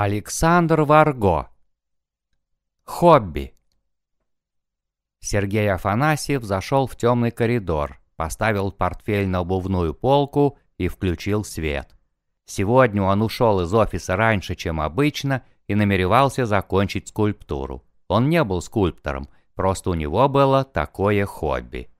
Александр Варго. Хобби. Сергей Афанасьев зашел в темный коридор, поставил портфель на обувную полку и включил свет. Сегодня он ушел из офиса раньше, чем обычно, и намеревался закончить скульптуру. Он не был скульптором, просто у него было такое хобби.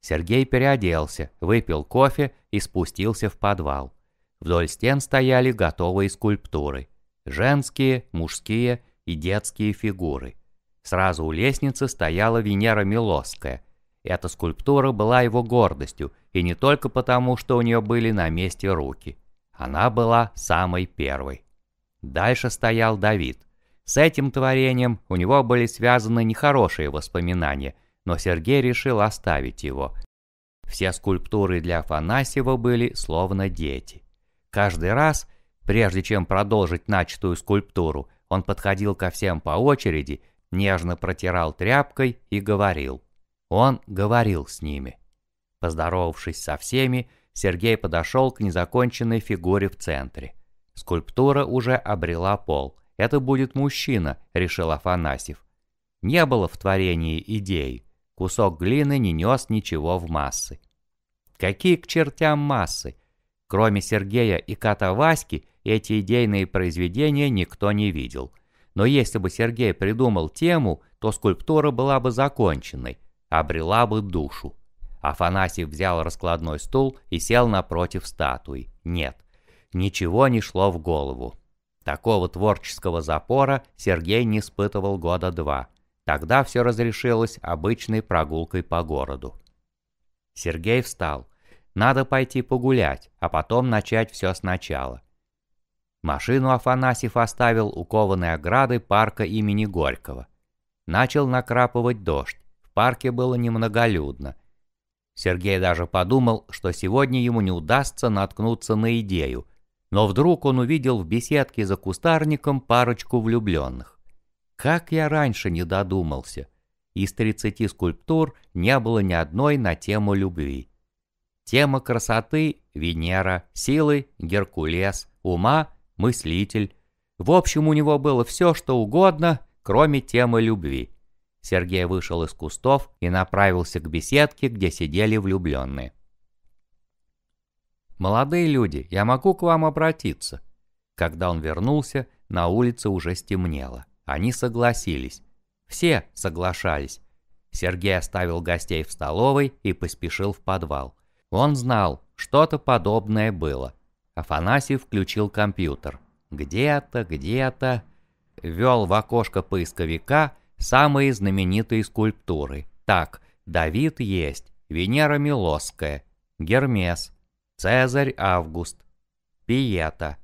Сергей переоделся, выпил кофе и спустился в подвал. Вдоль стен стояли готовые скульптуры – Женские, мужские и детские фигуры. Сразу у лестницы стояла Венера Милосская. Эта скульптура была его гордостью, и не только потому, что у нее были на месте руки. Она была самой первой. Дальше стоял Давид. С этим творением у него были связаны нехорошие воспоминания, но Сергей решил оставить его. Все скульптуры для Афанасьева были словно дети. Каждый раз, Прежде чем продолжить начатую скульптуру, он подходил ко всем по очереди, нежно протирал тряпкой и говорил. Он говорил с ними. Поздоровавшись со всеми, Сергей подошел к незаконченной фигуре в центре. Скульптура уже обрела пол. Это будет мужчина, решил Афанасьев. Не было в творении идей. Кусок глины не нес ничего в массы. Какие к чертям массы? Кроме Сергея и кота Васьки, эти идейные произведения никто не видел. Но если бы Сергей придумал тему, то скульптура была бы законченной, обрела бы душу. Афанасьев взял раскладной стул и сел напротив статуи. Нет, ничего не шло в голову. Такого творческого запора Сергей не испытывал года два. Тогда все разрешилось обычной прогулкой по городу. Сергей встал. Надо пойти погулять, а потом начать все сначала. Машину Афанасьев оставил у кованой ограды парка имени Горького. Начал накрапывать дождь, в парке было немноголюдно. Сергей даже подумал, что сегодня ему не удастся наткнуться на идею, но вдруг он увидел в беседке за кустарником парочку влюбленных. Как я раньше не додумался. Из 30 скульптур не было ни одной на тему любви. Тема красоты – Венера, силы – Геркулес, ума мыслитель. В общем, у него было все, что угодно, кроме темы любви. Сергей вышел из кустов и направился к беседке, где сидели влюбленные. «Молодые люди, я могу к вам обратиться?» Когда он вернулся, на улице уже стемнело. Они согласились. Все соглашались. Сергей оставил гостей в столовой и поспешил в подвал. Он знал, что-то подобное было. Афанасий включил компьютер. Где-то, где-то... Ввел в окошко поисковика самые знаменитые скульптуры. Так, Давид есть, Венера Милосская, Гермес, Цезарь Август, Пиета.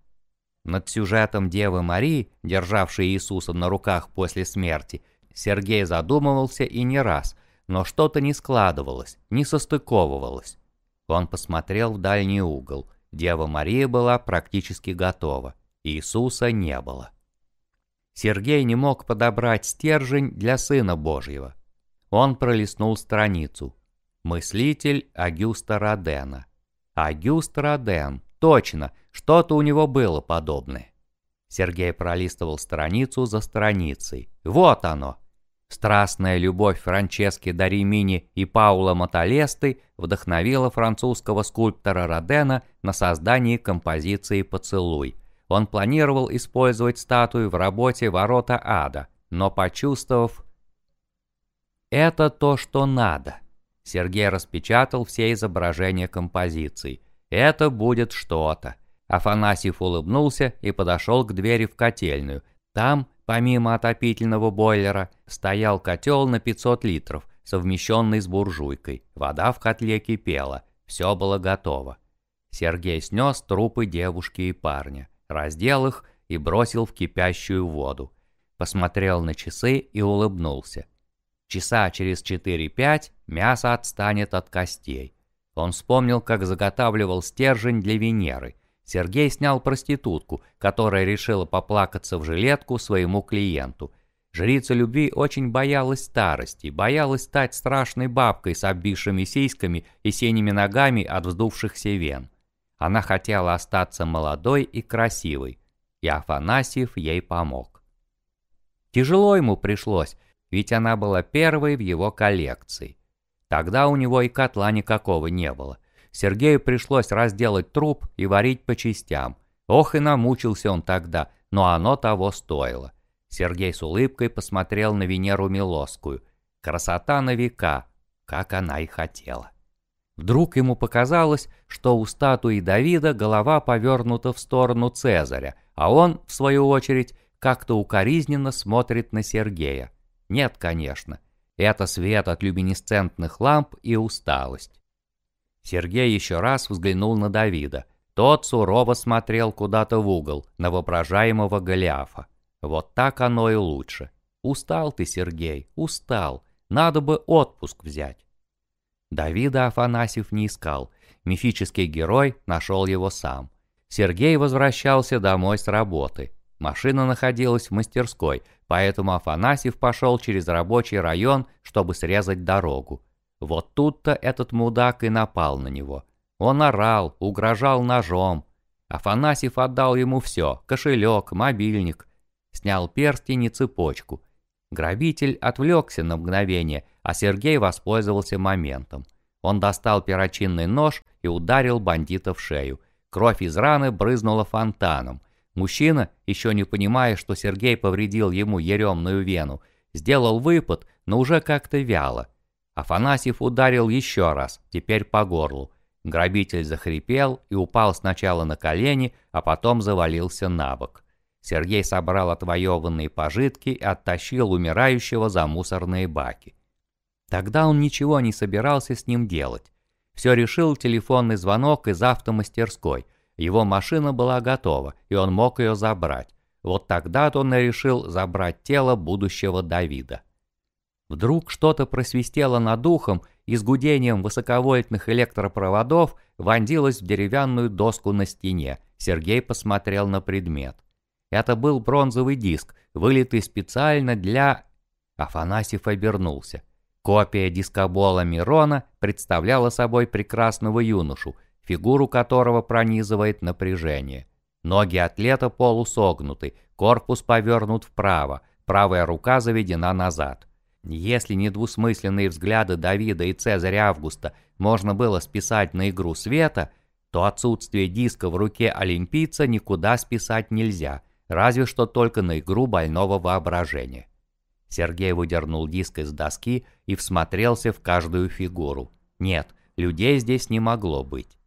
Над сюжетом Девы Марии, державшей Иисуса на руках после смерти, Сергей задумывался и не раз, но что-то не складывалось, не состыковывалось. Он посмотрел в дальний угол. Дева Мария была практически готова. Иисуса не было. Сергей не мог подобрать стержень для Сына Божьего. Он пролистнул страницу. Мыслитель Агюста Родена. Агюст Роден. Точно, что-то у него было подобное. Сергей пролистывал страницу за страницей. Вот оно. Страстная любовь Франчески Даримини и Паула Маталесты вдохновила французского скульптора Родена на создание композиции «Поцелуй». Он планировал использовать статую в работе «Ворота ада», но почувствовав «это то, что надо», Сергей распечатал все изображения композиции. «Это будет что-то». Афанасьев улыбнулся и подошел к двери в котельную. Там Помимо отопительного бойлера, стоял котел на 500 литров, совмещенный с буржуйкой. Вода в котле кипела, все было готово. Сергей снес трупы девушки и парня, раздел их и бросил в кипящую воду. Посмотрел на часы и улыбнулся. Часа через 4-5 мясо отстанет от костей. Он вспомнил, как заготавливал стержень для Венеры – Сергей снял проститутку, которая решила поплакаться в жилетку своему клиенту. Жрица любви очень боялась старости, боялась стать страшной бабкой с обвисшими сиськами и синими ногами от вздувшихся вен. Она хотела остаться молодой и красивой. и Афанасьев ей помог. Тяжело ему пришлось, ведь она была первой в его коллекции. Тогда у него и котла никакого не было. Сергею пришлось разделать труп и варить по частям. Ох и намучился он тогда, но оно того стоило. Сергей с улыбкой посмотрел на Венеру Милосскую. Красота на века, как она и хотела. Вдруг ему показалось, что у статуи Давида голова повернута в сторону Цезаря, а он, в свою очередь, как-то укоризненно смотрит на Сергея. Нет, конечно. Это свет от люминесцентных ламп и усталость. Сергей еще раз взглянул на Давида. Тот сурово смотрел куда-то в угол, на воображаемого Голиафа. Вот так оно и лучше. Устал ты, Сергей, устал. Надо бы отпуск взять. Давида Афанасьев не искал. Мифический герой нашел его сам. Сергей возвращался домой с работы. Машина находилась в мастерской, поэтому Афанасьев пошел через рабочий район, чтобы срезать дорогу. Вот тут-то этот мудак и напал на него. Он орал, угрожал ножом. Афанасьев отдал ему все – кошелек, мобильник. Снял перстень и цепочку. Грабитель отвлекся на мгновение, а Сергей воспользовался моментом. Он достал перочинный нож и ударил бандита в шею. Кровь из раны брызнула фонтаном. Мужчина, еще не понимая, что Сергей повредил ему еремную вену, сделал выпад, но уже как-то вяло. Афанасьев ударил еще раз, теперь по горлу. Грабитель захрипел и упал сначала на колени, а потом завалился на бок. Сергей собрал отвоеванные пожитки и оттащил умирающего за мусорные баки. Тогда он ничего не собирался с ним делать. Все решил телефонный звонок из автомастерской. Его машина была готова, и он мог ее забрать. Вот тогда-то он и решил забрать тело будущего Давида. Вдруг что-то просвистело над ухом и с гудением высоковольтных электропроводов вонзилось в деревянную доску на стене. Сергей посмотрел на предмет. Это был бронзовый диск, вылитый специально для... Афанасьев обернулся. Копия дискобола Мирона представляла собой прекрасного юношу, фигуру которого пронизывает напряжение. Ноги атлета полусогнуты, корпус повернут вправо, правая рука заведена назад. Если недвусмысленные взгляды Давида и Цезаря Августа можно было списать на игру света, то отсутствие диска в руке олимпийца никуда списать нельзя, разве что только на игру больного воображения. Сергей выдернул диск из доски и всмотрелся в каждую фигуру. Нет, людей здесь не могло быть.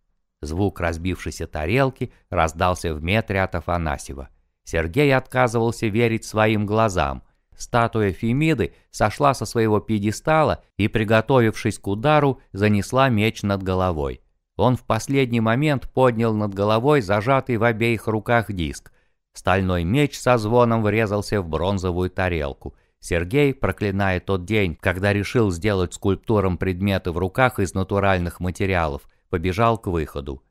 Звук разбившейся тарелки раздался в метре от Афанасьева. Сергей отказывался верить своим глазам – Статуя Фемиды сошла со своего пьедестала и, приготовившись к удару, занесла меч над головой. Он в последний момент поднял над головой зажатый в обеих руках диск. Стальной меч со звоном врезался в бронзовую тарелку. Сергей, проклиная тот день, когда решил сделать скульптурам предметы в руках из натуральных материалов, побежал к выходу.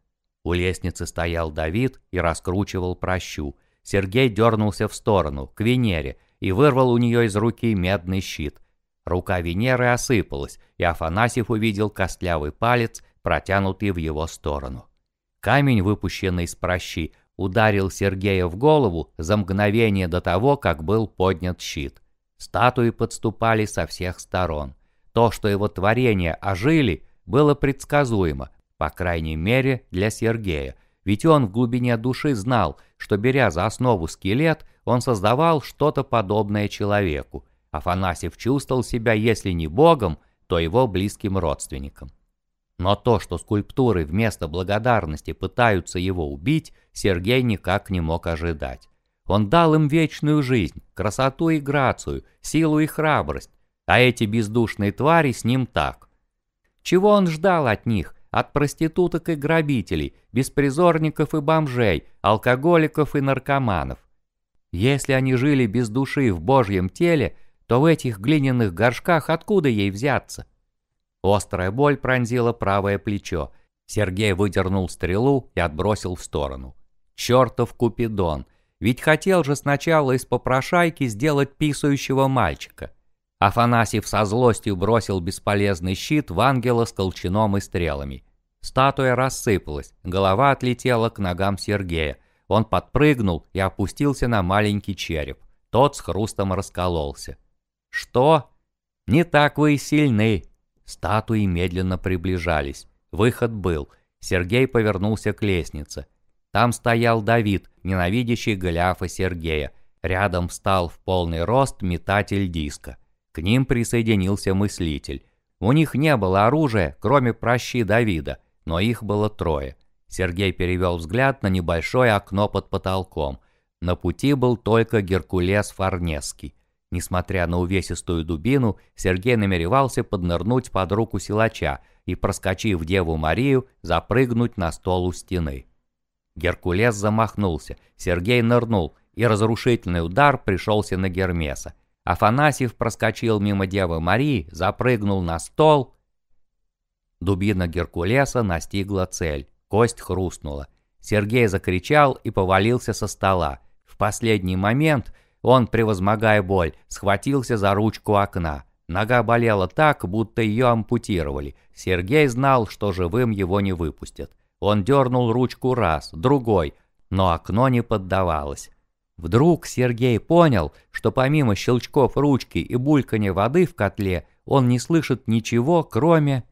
У лестницы стоял Давид и раскручивал прощу. Сергей дернулся в сторону, к Венере, и вырвал у нее из руки медный щит. Рука Венеры осыпалась, и Афанасьев увидел костлявый палец, протянутый в его сторону. Камень, выпущенный из прощи, ударил Сергея в голову за мгновение до того, как был поднят щит. Статуи подступали со всех сторон. То, что его творения ожили, было предсказуемо, по крайней мере для Сергея, ведь он в глубине души знал, что беря за основу скелет, он создавал что-то подобное человеку. Афанасьев чувствовал себя, если не богом, то его близким родственником. Но то, что скульптуры вместо благодарности пытаются его убить, Сергей никак не мог ожидать. Он дал им вечную жизнь, красоту и грацию, силу и храбрость, а эти бездушные твари с ним так. Чего он ждал от них, от проституток и грабителей, беспризорников и бомжей, алкоголиков и наркоманов? Если они жили без души в божьем теле, то в этих глиняных горшках откуда ей взяться? Острая боль пронзила правое плечо. Сергей выдернул стрелу и отбросил в сторону. Чертов Купидон! Ведь хотел же сначала из попрошайки сделать писающего мальчика. Афанасьев со злостью бросил бесполезный щит в ангела с колчаном и стрелами. Статуя рассыпалась, голова отлетела к ногам Сергея. Он подпрыгнул и опустился на маленький череп. Тот с хрустом раскололся. «Что? Не так вы и сильны!» Статуи медленно приближались. Выход был. Сергей повернулся к лестнице. Там стоял Давид, ненавидящий Голиафа Сергея. Рядом встал в полный рост метатель диска. К ним присоединился мыслитель. У них не было оружия, кроме прощи Давида, но их было трое. Сергей перевел взгляд на небольшое окно под потолком. На пути был только Геркулес Фарнеский. Несмотря на увесистую дубину, Сергей намеревался поднырнуть под руку силача и, проскочив Деву Марию, запрыгнуть на стол у стены. Геркулес замахнулся, Сергей нырнул, и разрушительный удар пришелся на Гермеса. Афанасьев проскочил мимо Девы Марии, запрыгнул на стол. Дубина Геркулеса настигла цель. Кость хрустнула. Сергей закричал и повалился со стола. В последний момент он, превозмогая боль, схватился за ручку окна. Нога болела так, будто ее ампутировали. Сергей знал, что живым его не выпустят. Он дернул ручку раз, другой, но окно не поддавалось. Вдруг Сергей понял, что помимо щелчков ручки и булькания воды в котле, он не слышит ничего, кроме...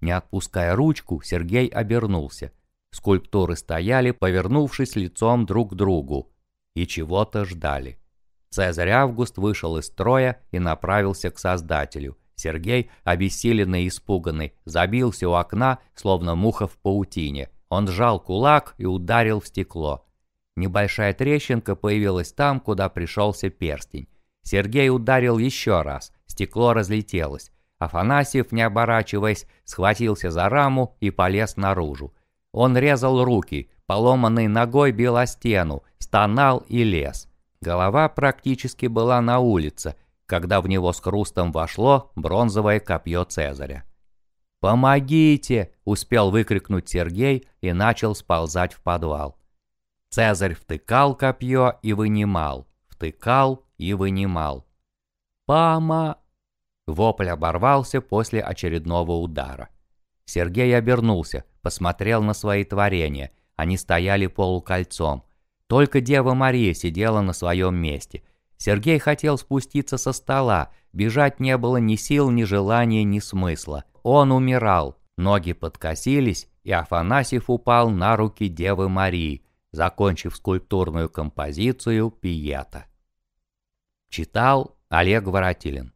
Не отпуская ручку, Сергей обернулся. Скульптуры стояли, повернувшись лицом друг к другу, и чего-то ждали. Цезарь Август вышел из строя и направился к Создателю. Сергей, обессиленный и испуганный, забился у окна, словно муха в паутине. Он сжал кулак и ударил в стекло. Небольшая трещинка появилась там, куда пришелся перстень. Сергей ударил еще раз, стекло разлетелось. Афанасьев, не оборачиваясь, схватился за раму и полез наружу. Он резал руки, поломанной ногой бил о стену, стонал и лез. Голова практически была на улице, когда в него с хрустом вошло бронзовое копье Цезаря. «Помогите!» – успел выкрикнуть Сергей и начал сползать в подвал. Цезарь втыкал копье и вынимал, втыкал и вынимал. «Пама!» Вопль оборвался после очередного удара. Сергей обернулся, посмотрел на свои творения. Они стояли полукольцом. Только Дева Мария сидела на своем месте. Сергей хотел спуститься со стола, бежать не было ни сил, ни желания, ни смысла. Он умирал, ноги подкосились, и Афанасьев упал на руки Девы Марии, закончив скульптурную композицию «Пиета». Читал Олег Воротилин.